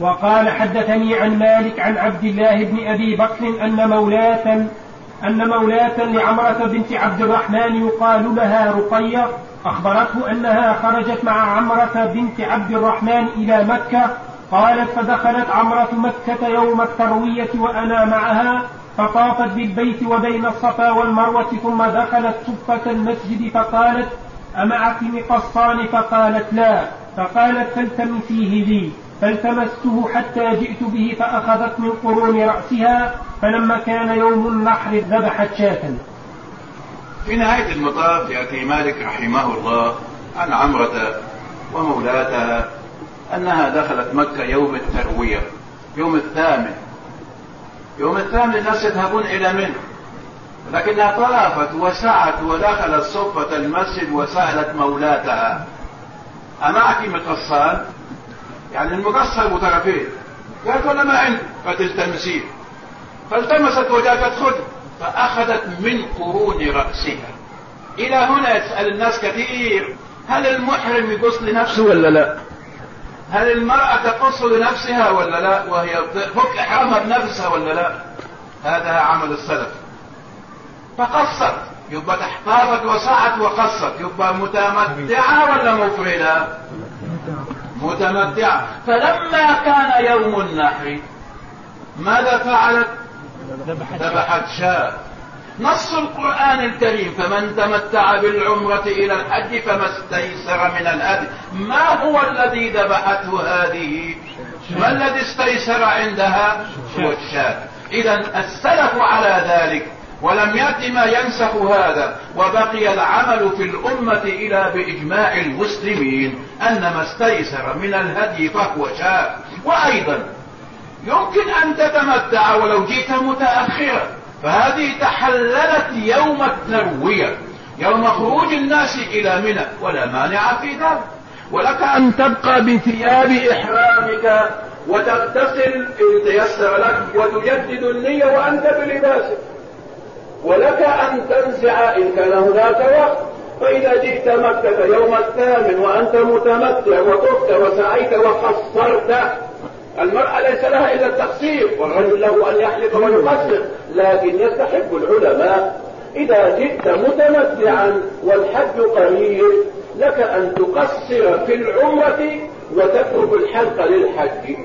وقال حدثني عن مالك عن عبد الله بن أبي بكر أن مولاة أن مولاة لعمرة بنت عبد الرحمن يقال لها رقية أخبرته أنها خرجت مع عمرة بنت عبد الرحمن إلى مكة قالت فدخلت عمرة مكة يوم التروية وأنا معها فطافت بالبيت وبين الصفا والمروة ثم دخلت صفة المسجد فقالت أمعك مقصان فقالت لا. فقالت فالتمسيه لي. فالتمسته حتى جئت به فأخذت من قرون رأسها فلما كان يوم النحر ذبحت شاة في نهاية المطاف يأتي مالك رحمه الله عن عمرة ومولاتها أنها دخلت مكة يوم التروية يوم الثامن. يوم الثامن الناس يذهبون إلى منى لكنها طافت وسعت ودخلت صفة المسجد وسألت مولاتها. أمعك مقصان؟ يعني المقصر مترفين قالت ولا ما عندي. فتلتمسيه فالتمست وجاءت خذ فأخذت من قرون رأسها. إلى هنا يسأل الناس كثير. هل المحرم يقص لنفسه؟ ولا لا؟ هل المرأة تقص لنفسها ولا لا؟ وهي فك إحرامها بنفسها ولا لا؟ هذا عمل السلف. فقصت. يبقى تحتاطت وسعت وقصت. يبقى متمتعة ولا مفردة متمتعة. فلما كان يوم النحر ماذا فعلت؟ ذبحت شاة. نص القرآن الكريم فمن تمتع بالعمرة إلى الحج فما استيسر من الهدي ما هو الذي ذبحته هذه؟ ما الذي استيسر عندها؟ هو الشاة إذا السلف على ذلك ولم يأت ما ينسخ هذا وبقي العمل في الأمة إلى بإجماع المسلمين أن ما استيسر من الهدي فهو شاء وأيضا يمكن أن تتمتع ولو جئت متأخرا فهذه تحللت يوم التروية يوم خروج الناس إلى منى ولا مانع في ذلك. ولك أن تبقى بثياب إحرامك وتغتسل إن تيسر لك وتجدد النية وأنت بلباسك. ولك أن تنزع إن كان هناك وقت. فإذا جئت مكة يوم الثامن وأنت متمتع وطفت وسعيت وقصرت المرأة ليس لها إلا التقصير والرجل له أن يحلق ويقصر. لكن يستحب العلماء إذا جئت متمتعا والحج قريب لك أن تقصر في العمرة وتترك الحلق للحج.